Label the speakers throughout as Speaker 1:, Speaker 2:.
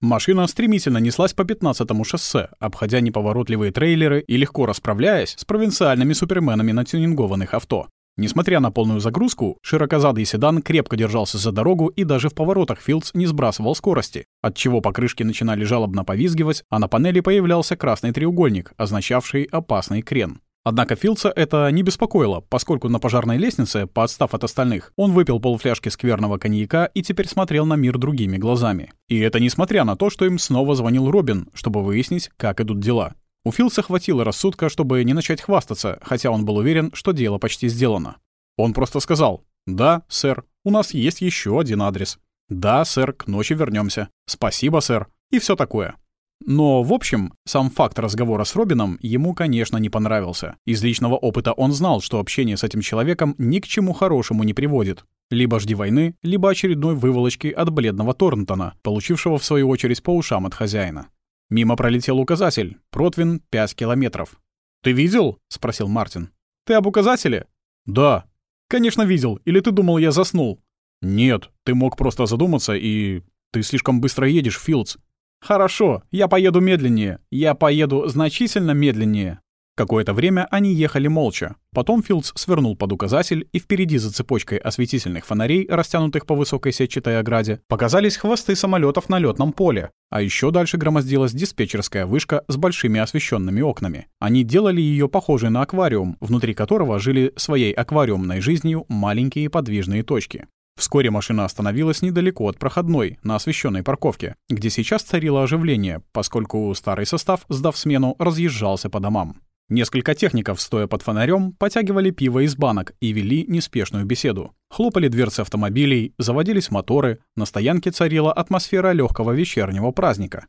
Speaker 1: Машина стремительно неслась по 15-му шоссе, обходя неповоротливые трейлеры и легко расправляясь с провинциальными суперменами на тюнингованных авто. Несмотря на полную загрузку, широкозадый седан крепко держался за дорогу и даже в поворотах Филдс не сбрасывал скорости, отчего покрышки начинали жалобно повизгивать, а на панели появлялся красный треугольник, означавший опасный крен. Однако Филдса это не беспокоило, поскольку на пожарной лестнице, поотстав от остальных, он выпил полфляжки скверного коньяка и теперь смотрел на мир другими глазами. И это несмотря на то, что им снова звонил Робин, чтобы выяснить, как идут дела. У Филса хватило рассудка, чтобы не начать хвастаться, хотя он был уверен, что дело почти сделано. Он просто сказал «Да, сэр, у нас есть еще один адрес». «Да, сэр, к ночи вернемся. «Спасибо, сэр». И все такое. Но, в общем, сам факт разговора с Робином ему, конечно, не понравился. Из личного опыта он знал, что общение с этим человеком ни к чему хорошему не приводит. Либо жди войны, либо очередной выволочки от бледного Торнтона, получившего в свою очередь по ушам от хозяина. Мимо пролетел указатель. Протвин 5 километров. «Ты видел?» — спросил Мартин. «Ты об указателе?» «Да». «Конечно видел. Или ты думал, я заснул?» «Нет, ты мог просто задуматься и... Ты слишком быстро едешь, Филдс». «Хорошо, я поеду медленнее. Я поеду значительно медленнее». Какое-то время они ехали молча. Потом Филдс свернул под указатель, и впереди за цепочкой осветительных фонарей, растянутых по высокой сетчатой ограде, показались хвосты самолетов на летном поле. А еще дальше громоздилась диспетчерская вышка с большими освещенными окнами. Они делали ее похожей на аквариум, внутри которого жили своей аквариумной жизнью маленькие подвижные точки. Вскоре машина остановилась недалеко от проходной, на освещенной парковке, где сейчас царило оживление, поскольку старый состав, сдав смену, разъезжался по домам. Несколько техников, стоя под фонарем, потягивали пиво из банок и вели неспешную беседу. Хлопали дверцы автомобилей, заводились моторы, на стоянке царила атмосфера легкого вечернего праздника.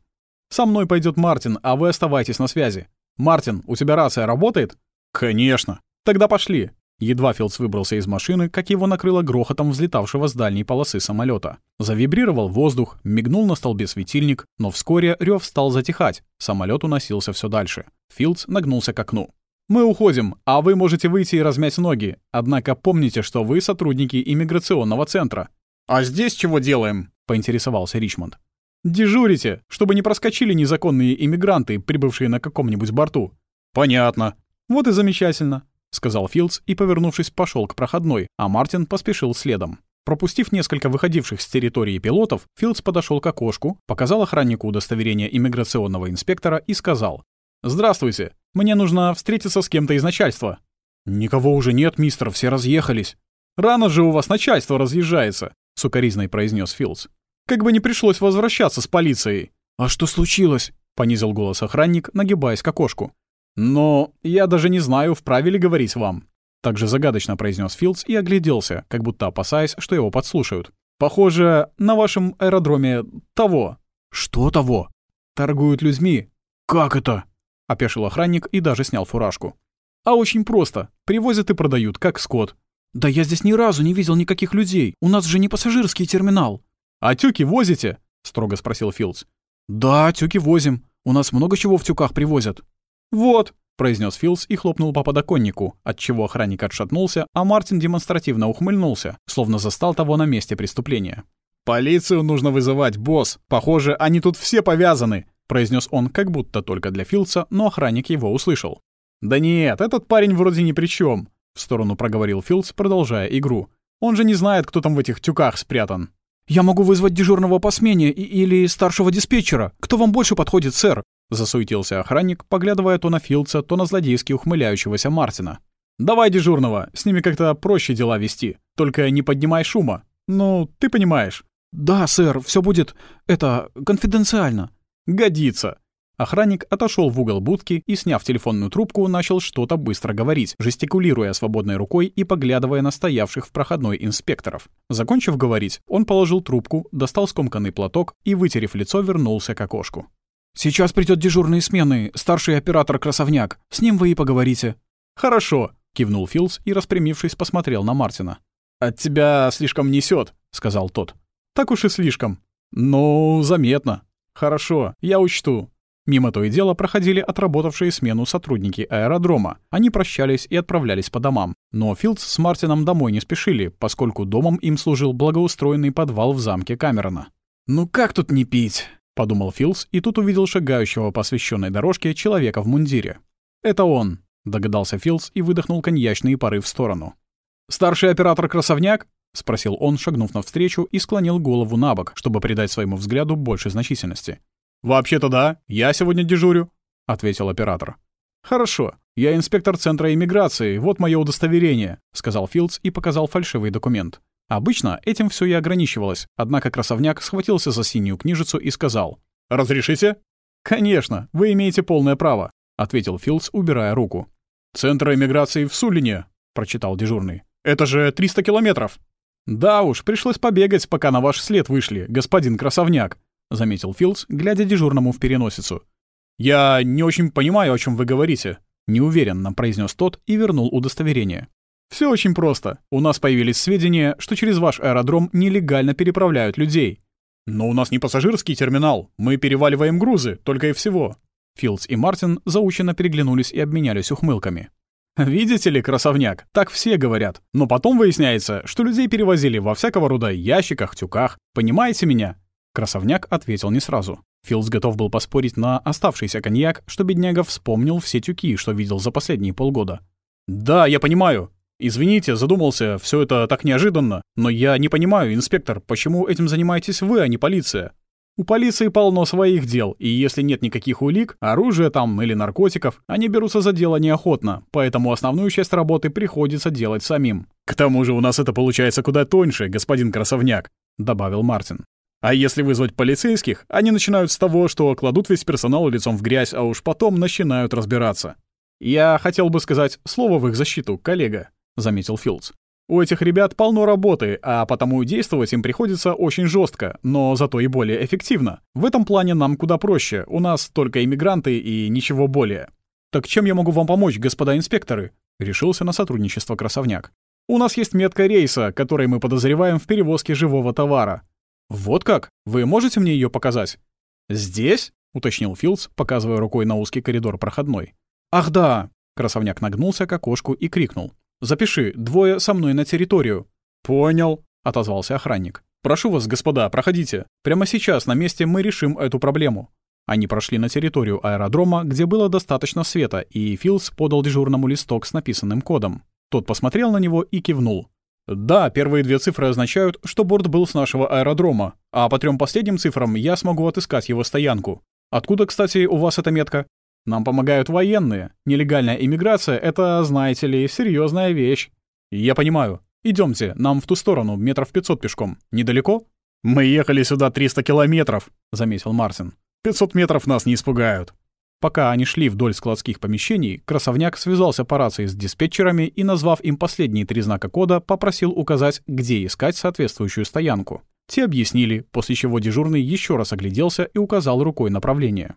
Speaker 1: «Со мной пойдет Мартин, а вы оставайтесь на связи. Мартин, у тебя рация работает?» «Конечно». «Тогда пошли. Едва Филдс выбрался из машины, как его накрыло грохотом взлетавшего с дальней полосы самолета. Завибрировал воздух, мигнул на столбе светильник, но вскоре рев стал затихать. Самолет уносился все дальше. Филдс нагнулся к окну. «Мы уходим, а вы можете выйти и размять ноги. Однако помните, что вы сотрудники иммиграционного центра». «А здесь чего делаем?» — поинтересовался Ричмонд. «Дежурите, чтобы не проскочили незаконные иммигранты, прибывшие на каком-нибудь борту». «Понятно». «Вот и замечательно. — сказал Филдс и, повернувшись, пошел к проходной, а Мартин поспешил следом. Пропустив несколько выходивших с территории пилотов, Филдс подошел к окошку, показал охраннику удостоверение иммиграционного инспектора и сказал «Здравствуйте, мне нужно встретиться с кем-то из начальства». «Никого уже нет, мистер, все разъехались». «Рано же у вас начальство разъезжается», — сукоризной произнес Филдс. «Как бы не пришлось возвращаться с полицией». «А что случилось?» — понизил голос охранник, нагибаясь к окошку. «Но я даже не знаю, вправе ли говорить вам», — также загадочно произнес Филдс и огляделся, как будто опасаясь, что его подслушают. «Похоже, на вашем аэродроме того». «Что того?» «Торгуют людьми». «Как это?» — опешил охранник и даже снял фуражку. «А очень просто. Привозят и продают, как скот». «Да я здесь ни разу не видел никаких людей. У нас же не пассажирский терминал». «А тюки возите?» — строго спросил Филдс. «Да, тюки возим. У нас много чего в тюках привозят». «Вот», — произнес Филс и хлопнул по подоконнику, отчего охранник отшатнулся, а Мартин демонстративно ухмыльнулся, словно застал того на месте преступления. «Полицию нужно вызывать, босс. Похоже, они тут все повязаны», — произнес он как будто только для Филса, но охранник его услышал. «Да нет, этот парень вроде ни при чем, в сторону проговорил Филс, продолжая игру. «Он же не знает, кто там в этих тюках спрятан». «Я могу вызвать дежурного по смене или старшего диспетчера. Кто вам больше подходит, сэр?» Засуетился охранник, поглядывая то на Филдса, то на злодейски ухмыляющегося Мартина. «Давай дежурного, с ними как-то проще дела вести. Только не поднимай шума. Ну, ты понимаешь». «Да, сэр, все будет... это... конфиденциально». «Годится». Охранник отошел в угол будки и, сняв телефонную трубку, начал что-то быстро говорить, жестикулируя свободной рукой и поглядывая на стоявших в проходной инспекторов. Закончив говорить, он положил трубку, достал скомканный платок и, вытерев лицо, вернулся к окошку. «Сейчас придет дежурные смены, старший оператор Красовняк. С ним вы и поговорите». «Хорошо», — кивнул Филдс и, распрямившись, посмотрел на Мартина. «От тебя слишком несет, сказал тот. «Так уж и слишком». «Ну, заметно. Хорошо, я учту». Мимо то и дело проходили отработавшие смену сотрудники аэродрома. Они прощались и отправлялись по домам. Но Филдс с Мартином домой не спешили, поскольку домом им служил благоустроенный подвал в замке Камерона. «Ну как тут не пить?» — подумал Филс, и тут увидел шагающего по освещенной дорожке человека в мундире. «Это он», — догадался Филс и выдохнул коньячные пары в сторону. «Старший оператор Красовняк?» — спросил он, шагнув навстречу и склонил голову на бок, чтобы придать своему взгляду больше значительности. «Вообще-то да, я сегодня дежурю», — ответил оператор. «Хорошо, я инспектор Центра иммиграции, вот мое удостоверение», — сказал Филдс и показал фальшивый документ. Обычно этим все и ограничивалось, однако красовняк схватился за синюю книжицу и сказал. «Разрешите?» «Конечно, вы имеете полное право», — ответил Филдс, убирая руку. «Центр иммиграции в Сулине», — прочитал дежурный. «Это же 300 километров». «Да уж, пришлось побегать, пока на ваш след вышли, господин Красовняк», — заметил Филдс, глядя дежурному в переносицу. «Я не очень понимаю, о чем вы говорите», — неуверенно произнес тот и вернул удостоверение. Все очень просто. У нас появились сведения, что через ваш аэродром нелегально переправляют людей. Но у нас не пассажирский терминал. Мы переваливаем грузы, только и всего». Филдс и Мартин заученно переглянулись и обменялись ухмылками. Видите ли, красовняк, так все говорят. Но потом выясняется, что людей перевозили во всякого рода ящиках, тюках. Понимаете меня? Красовняк ответил не сразу. Филс готов был поспорить на оставшийся коньяк, что бедняга вспомнил все тюки, что видел за последние полгода. «Да, я понимаю. Извините, задумался, все это так неожиданно. Но я не понимаю, инспектор, почему этим занимаетесь вы, а не полиция? У полиции полно своих дел, и если нет никаких улик, оружия там или наркотиков, они берутся за дело неохотно, поэтому основную часть работы приходится делать самим. «К тому же у нас это получается куда тоньше, господин Красовняк», — добавил Мартин. «А если вызвать полицейских, они начинают с того, что кладут весь персонал лицом в грязь, а уж потом начинают разбираться». «Я хотел бы сказать слово в их защиту, коллега», — заметил Филдс. У этих ребят полно работы, а потому действовать им приходится очень жестко, но зато и более эффективно. В этом плане нам куда проще, у нас только иммигранты и ничего более. «Так чем я могу вам помочь, господа инспекторы?» Решился на сотрудничество Красовняк. «У нас есть метка рейса, которой мы подозреваем в перевозке живого товара». «Вот как? Вы можете мне ее показать?» «Здесь?» — уточнил Филдс, показывая рукой на узкий коридор проходной. «Ах да!» — Красовняк нагнулся к окошку и крикнул. Запиши, двое со мной на территорию». «Понял», — отозвался охранник. «Прошу вас, господа, проходите. Прямо сейчас на месте мы решим эту проблему». Они прошли на территорию аэродрома, где было достаточно света, и Филс подал дежурному листок с написанным кодом. Тот посмотрел на него и кивнул. «Да, первые две цифры означают, что борт был с нашего аэродрома, а по трем последним цифрам я смогу отыскать его стоянку. Откуда, кстати, у вас эта метка?» Нам помогают военные. Нелегальная иммиграция — это, знаете ли, серьезная вещь. Я понимаю. Идемте, нам в ту сторону, метров пятьсот пешком. Недалеко? Мы ехали сюда 300 километров, — заметил Мартин. 500 метров нас не испугают. Пока они шли вдоль складских помещений, Красовняк связался по рации с диспетчерами и, назвав им последние три знака кода, попросил указать, где искать соответствующую стоянку. Те объяснили, после чего дежурный еще раз огляделся и указал рукой направление.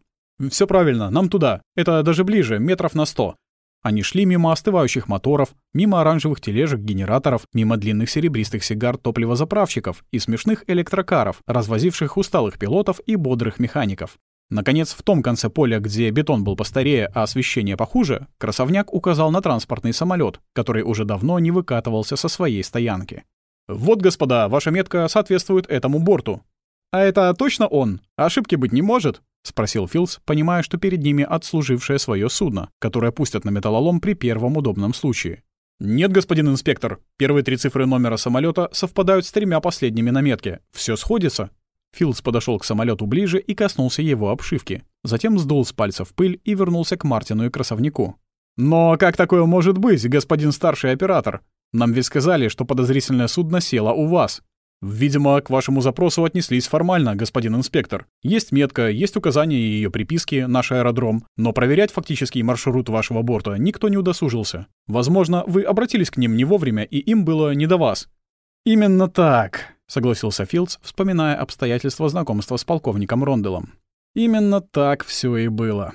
Speaker 1: Все правильно, нам туда. Это даже ближе, метров на сто. Они шли мимо остывающих моторов, мимо оранжевых тележек, генераторов, мимо длинных серебристых сигар топливозаправщиков и смешных электрокаров, развозивших усталых пилотов и бодрых механиков. Наконец, в том конце поля, где бетон был постарее, а освещение похуже, красовняк указал на транспортный самолет, который уже давно не выкатывался со своей стоянки. «Вот, господа, ваша метка соответствует этому борту». «А это точно он? Ошибки быть не может?» — спросил Филдс, понимая, что перед ними отслужившее свое судно, которое пустят на металлолом при первом удобном случае. «Нет, господин инспектор. Первые три цифры номера самолета совпадают с тремя последними на метке. Все сходится». Филдс подошел к самолету ближе и коснулся его обшивки. Затем сдул с пальцев пыль и вернулся к Мартину и красовнику. «Но как такое может быть, господин старший оператор? Нам ведь сказали, что подозрительное судно село у вас. «Видимо, к вашему запросу отнеслись формально, господин инспектор. Есть метка, есть указание ее приписки, наш аэродром, но проверять фактический маршрут вашего борта никто не удосужился. Возможно, вы обратились к ним не вовремя, и им было не до вас». «Именно так», — согласился Филдс, вспоминая обстоятельства знакомства с полковником Ронделом. «Именно так все и было».